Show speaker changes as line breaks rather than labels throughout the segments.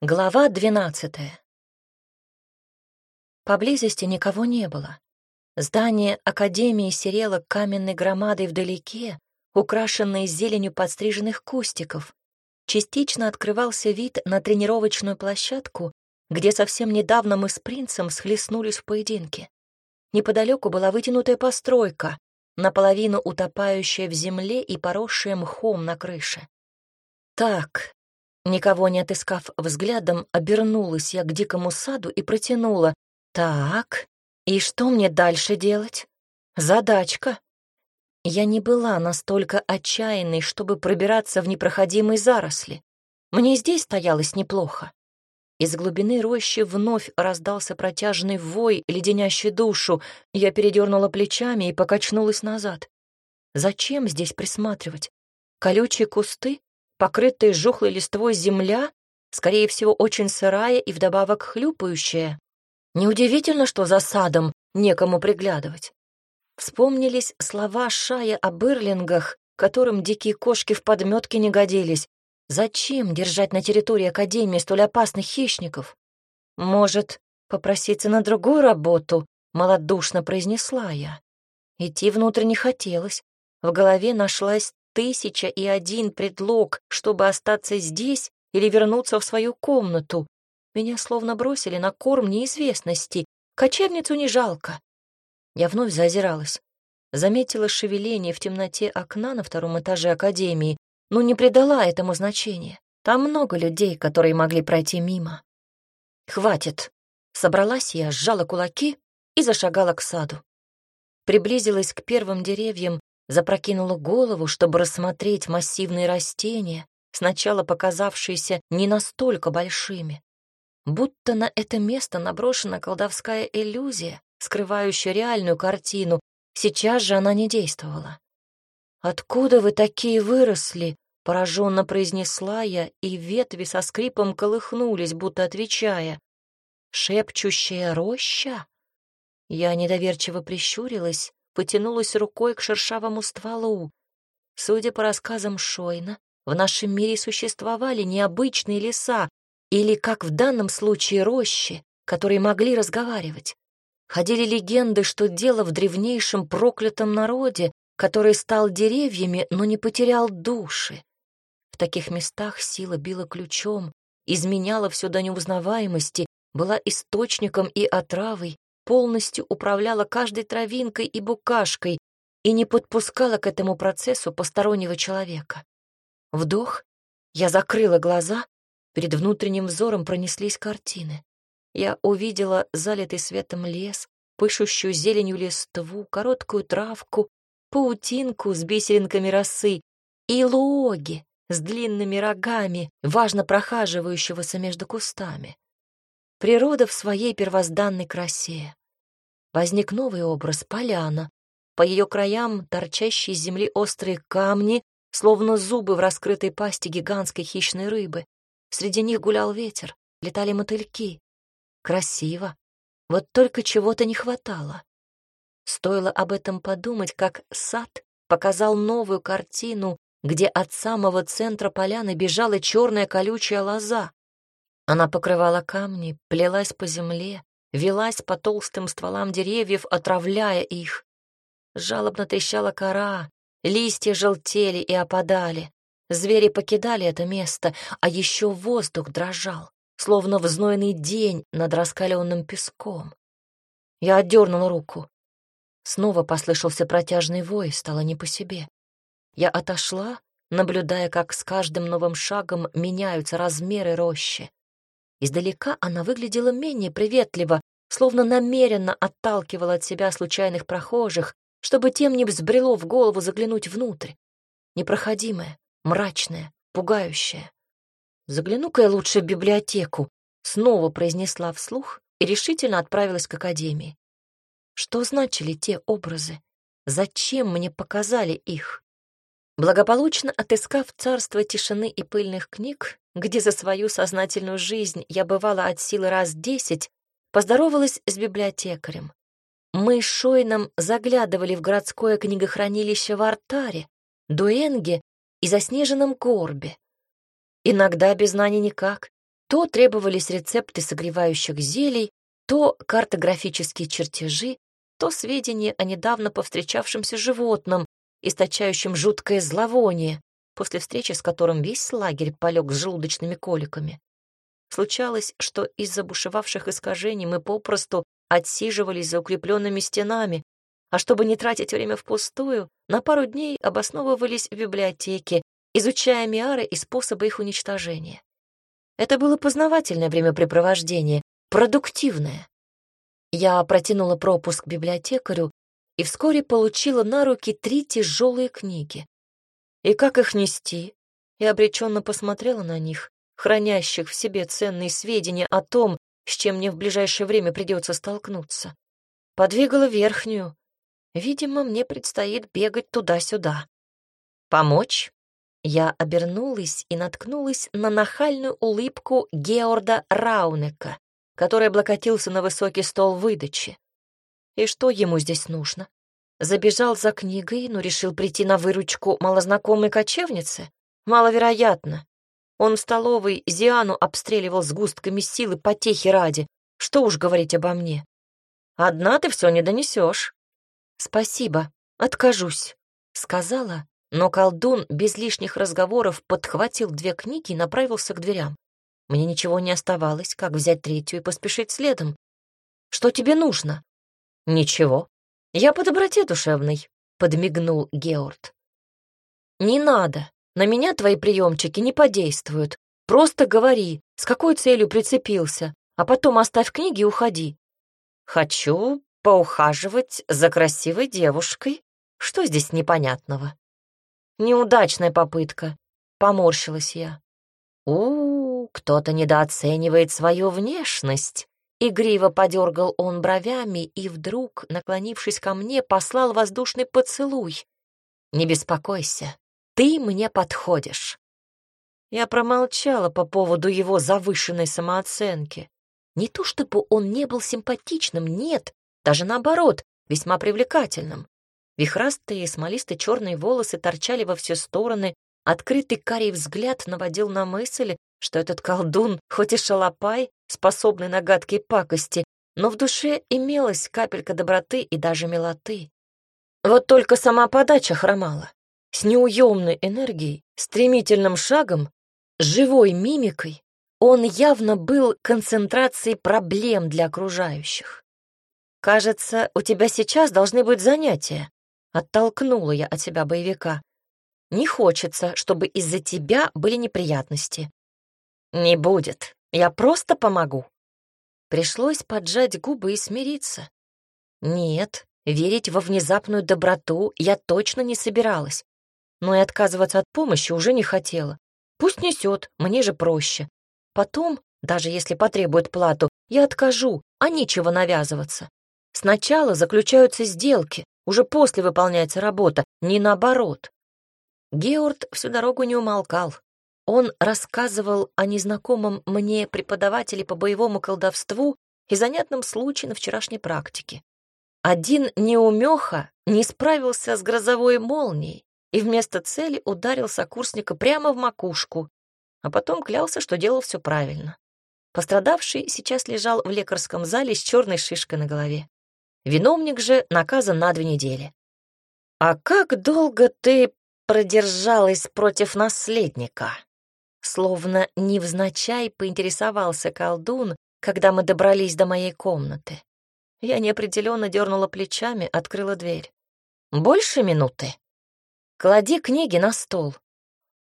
Глава двенадцатая. Поблизости никого не было. Здание Академии серело каменной громадой вдалеке, украшенной зеленью подстриженных кустиков. Частично открывался вид на тренировочную площадку, где совсем недавно мы с принцем схлестнулись в поединке. Неподалеку была вытянутая постройка, наполовину утопающая в земле и поросшая мхом на крыше. Так, Никого не отыскав взглядом, обернулась я к дикому саду и протянула. «Так, и что мне дальше делать? Задачка». Я не была настолько отчаянной, чтобы пробираться в непроходимые заросли. Мне здесь стоялось неплохо. Из глубины рощи вновь раздался протяжный вой, леденящий душу. Я передернула плечами и покачнулась назад. Зачем здесь присматривать? Колючие кусты? Покрытая жухлой листвой земля, скорее всего, очень сырая и вдобавок хлюпающая. Неудивительно, что за садом некому приглядывать. Вспомнились слова Шая о бырлингах, которым дикие кошки в подметке не годились. Зачем держать на территории Академии столь опасных хищников? Может, попроситься на другую работу, малодушно произнесла я. Идти внутрь не хотелось. В голове нашлась тысяча и один предлог, чтобы остаться здесь или вернуться в свою комнату. Меня словно бросили на корм неизвестности. Кочевницу не жалко. Я вновь заозиралась. Заметила шевеление в темноте окна на втором этаже академии, но не придала этому значения. Там много людей, которые могли пройти мимо. «Хватит!» Собралась я, сжала кулаки и зашагала к саду. Приблизилась к первым деревьям запрокинула голову, чтобы рассмотреть массивные растения, сначала показавшиеся не настолько большими. Будто на это место наброшена колдовская иллюзия, скрывающая реальную картину, сейчас же она не действовала. «Откуда вы такие выросли?» — пораженно произнесла я, и ветви со скрипом колыхнулись, будто отвечая. «Шепчущая роща?» Я недоверчиво прищурилась, потянулась рукой к шершавому стволу. Судя по рассказам Шойна, в нашем мире существовали необычные леса или, как в данном случае, рощи, которые могли разговаривать. Ходили легенды, что дело в древнейшем проклятом народе, который стал деревьями, но не потерял души. В таких местах сила била ключом, изменяла все до неузнаваемости, была источником и отравой, полностью управляла каждой травинкой и букашкой и не подпускала к этому процессу постороннего человека. Вдох, я закрыла глаза, перед внутренним взором пронеслись картины. Я увидела залитый светом лес, пышущую зеленью листву, короткую травку, паутинку с бисеринками росы и логи с длинными рогами, важно прохаживающегося между кустами. Природа в своей первозданной красе. Возник новый образ — поляна. По ее краям торчащие из земли острые камни, словно зубы в раскрытой пасти гигантской хищной рыбы. Среди них гулял ветер, летали мотыльки. Красиво. Вот только чего-то не хватало. Стоило об этом подумать, как сад показал новую картину, где от самого центра поляны бежала черная колючая лоза. Она покрывала камни, плелась по земле, велась по толстым стволам деревьев, отравляя их. Жалобно трещала кора, листья желтели и опадали. Звери покидали это место, а еще воздух дрожал, словно в день над раскаленным песком. Я отдернула руку. Снова послышался протяжный вой, стало не по себе. Я отошла, наблюдая, как с каждым новым шагом меняются размеры рощи. Издалека она выглядела менее приветливо, словно намеренно отталкивала от себя случайных прохожих, чтобы тем не взбрело в голову заглянуть внутрь. Непроходимая, мрачная, пугающая. «Загляну-ка я лучше в библиотеку», — снова произнесла вслух и решительно отправилась к академии. Что значили те образы? Зачем мне показали их? Благополучно отыскав царство тишины и пыльных книг, где за свою сознательную жизнь я бывала от силы раз десять, поздоровалась с библиотекарем. Мы с Шойном заглядывали в городское книгохранилище в Артаре, Дуэнге и заснеженном Горбе. Иногда без знаний никак, То требовались рецепты согревающих зелий, то картографические чертежи, то сведения о недавно повстречавшемся животном, источающем жуткое зловоние, после встречи с которым весь лагерь полег с желудочными коликами. Случалось, что из-за бушевавших искажений мы попросту отсиживались за укрепленными стенами, а чтобы не тратить время впустую, на пару дней обосновывались в библиотеке, изучая миары и способы их уничтожения. Это было познавательное времяпрепровождение, продуктивное. Я протянула пропуск библиотекарю и вскоре получила на руки три тяжелые книги. И как их нести? Я обреченно посмотрела на них, хранящих в себе ценные сведения о том, с чем мне в ближайшее время придется столкнуться. Подвигала верхнюю. Видимо, мне предстоит бегать туда-сюда. Помочь? Я обернулась и наткнулась на нахальную улыбку Георда Раунека, который облокотился на высокий стол выдачи. И что ему здесь нужно? Забежал за книгой, но решил прийти на выручку малознакомой кочевницы? Маловероятно. Он в столовой Зиану обстреливал сгустками силы потехи ради. Что уж говорить обо мне. Одна ты все не донесешь. Спасибо, откажусь, сказала но колдун без лишних разговоров подхватил две книги и направился к дверям. Мне ничего не оставалось, как взять третью и поспешить следом. «Что тебе нужно?» «Ничего. Я по доброте душевной», — подмигнул Георд. «Не надо. На меня твои приемчики не подействуют. Просто говори, с какой целью прицепился, а потом оставь книги и уходи». «Хочу поухаживать за красивой девушкой. Что здесь непонятного?» Неудачная попытка. Поморщилась я. у, кто-то недооценивает свою внешность. Игриво подергал он бровями и вдруг, наклонившись ко мне, послал воздушный поцелуй. «Не беспокойся, ты мне подходишь». Я промолчала по поводу его завышенной самооценки. Не то чтобы он не был симпатичным, нет, даже наоборот, весьма привлекательным. Вихрастые смолистые черные волосы торчали во все стороны, открытый карий взгляд наводил на мысль, что этот колдун, хоть и шалопай, способный на гадкие пакости, но в душе имелась капелька доброты и даже милоты. Вот только сама подача хромала. С неуемной энергией, стремительным шагом, живой мимикой он явно был концентрацией проблем для окружающих. «Кажется, у тебя сейчас должны быть занятия», Оттолкнула я от себя боевика. Не хочется, чтобы из-за тебя были неприятности. Не будет. Я просто помогу. Пришлось поджать губы и смириться. Нет, верить во внезапную доброту я точно не собиралась. Но и отказываться от помощи уже не хотела. Пусть несет, мне же проще. Потом, даже если потребует плату, я откажу, а нечего навязываться. Сначала заключаются сделки, уже после выполняется работа, не наоборот. Георг всю дорогу не умолкал. Он рассказывал о незнакомом мне преподавателе по боевому колдовству и занятном случае на вчерашней практике. Один неумеха не справился с грозовой молнией и вместо цели ударил сокурсника прямо в макушку, а потом клялся, что делал все правильно. Пострадавший сейчас лежал в лекарском зале с черной шишкой на голове. Виновник же наказан на две недели. «А как долго ты продержалась против наследника?» Словно невзначай поинтересовался колдун, когда мы добрались до моей комнаты. Я неопределенно дернула плечами, открыла дверь. «Больше минуты?» «Клади книги на стол».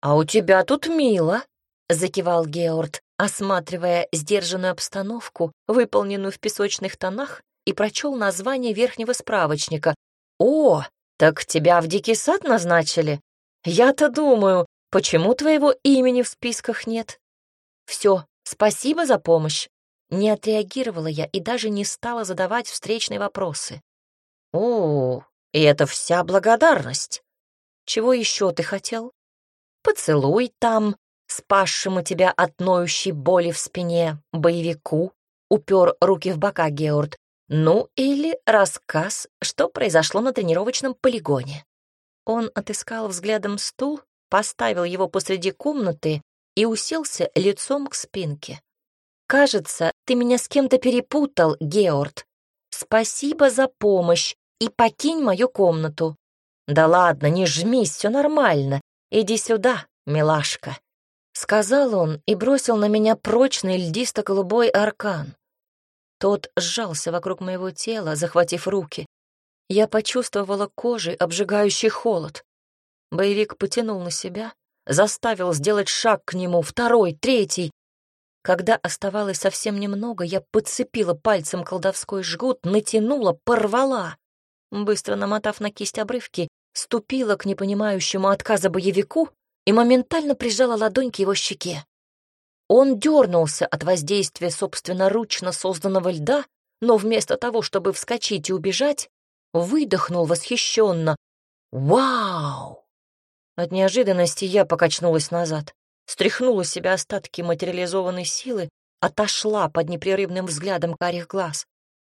«А у тебя тут мило», — закивал Георг, осматривая сдержанную обстановку, выполненную в песочных тонах и прочел название верхнего справочника. «О, так тебя в дикий сад назначили? Я-то думаю, почему твоего имени в списках нет?» «Все, спасибо за помощь». Не отреагировала я и даже не стала задавать встречные вопросы. «О, и это вся благодарность. Чего еще ты хотел? Поцелуй там, спасшему тебя от ноющей боли в спине, боевику, упер руки в бока Георг, ну или рассказ, что произошло на тренировочном полигоне. Он отыскал взглядом стул, поставил его посреди комнаты и уселся лицом к спинке. кажется, ты меня с кем-то перепутал, Георд. Спасибо за помощь и покинь мою комнату. Да ладно, не жмись, все нормально. Иди сюда, милашка. Сказал он и бросил на меня прочный льдисто-голубой аркан. Тот сжался вокруг моего тела, захватив руки. Я почувствовала кожей обжигающий холод. Боевик потянул на себя, заставил сделать шаг к нему, второй, третий. Когда оставалось совсем немного, я подцепила пальцем колдовской жгут, натянула, порвала. Быстро намотав на кисть обрывки, ступила к непонимающему отказа боевику и моментально прижала ладонь к его щеке. Он дернулся от воздействия собственноручно созданного льда, но вместо того, чтобы вскочить и убежать, выдохнул восхищенно. «Вау!» От неожиданности я покачнулась назад, стряхнула с себя остатки материализованной силы, отошла под непрерывным взглядом карих глаз.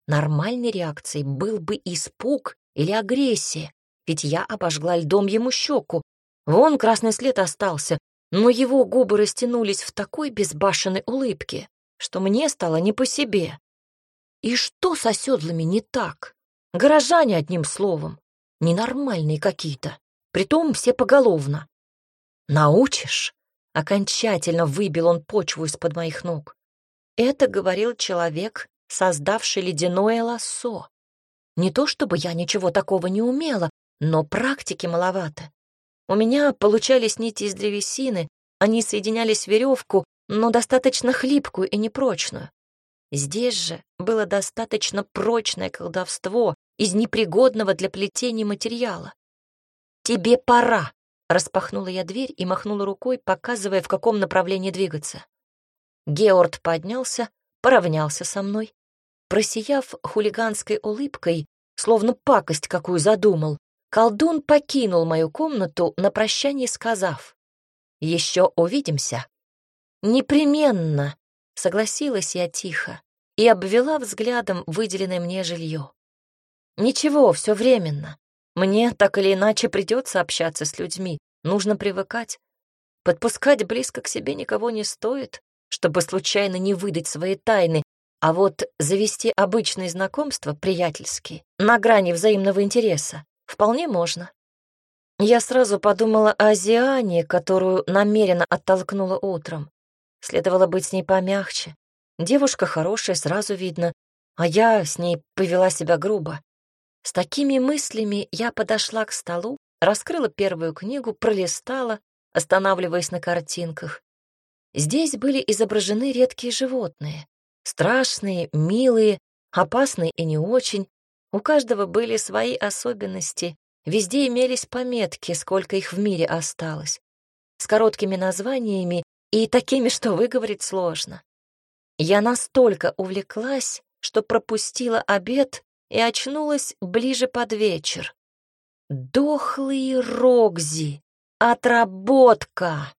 Нормальной реакцией был бы испуг или агрессия, ведь я обожгла льдом ему щеку. Вон красный след остался, но его губы растянулись в такой безбашенной улыбке, что мне стало не по себе. И что с оседлами не так? Горожане, одним словом, ненормальные какие-то, притом все поголовно. «Научишь?» — окончательно выбил он почву из-под моих ног. Это говорил человек, создавший ледяное лассо. Не то чтобы я ничего такого не умела, но практики маловато. У меня получались нити из древесины, они соединялись в веревку, но достаточно хлипкую и непрочную. Здесь же было достаточно прочное колдовство, из непригодного для плетения материала. «Тебе пора!» — распахнула я дверь и махнула рукой, показывая, в каком направлении двигаться. Георд поднялся, поравнялся со мной. Просияв хулиганской улыбкой, словно пакость какую задумал, колдун покинул мою комнату на прощание, сказав, «Еще увидимся». «Непременно», — согласилась я тихо и обвела взглядом выделенное мне жилье. Ничего, все временно. Мне так или иначе придется общаться с людьми, нужно привыкать. Подпускать близко к себе никого не стоит, чтобы случайно не выдать свои тайны, а вот завести обычные знакомства, приятельские, на грани взаимного интереса, вполне можно. Я сразу подумала о Зиане, которую намеренно оттолкнула утром. Следовало быть с ней помягче. Девушка хорошая, сразу видно, а я с ней повела себя грубо. С такими мыслями я подошла к столу, раскрыла первую книгу, пролистала, останавливаясь на картинках. Здесь были изображены редкие животные. Страшные, милые, опасные и не очень. У каждого были свои особенности. Везде имелись пометки, сколько их в мире осталось. С короткими названиями и такими, что выговорить сложно. Я настолько увлеклась, что пропустила обед и очнулась ближе под вечер. Дохлый Рогзи! Отработка!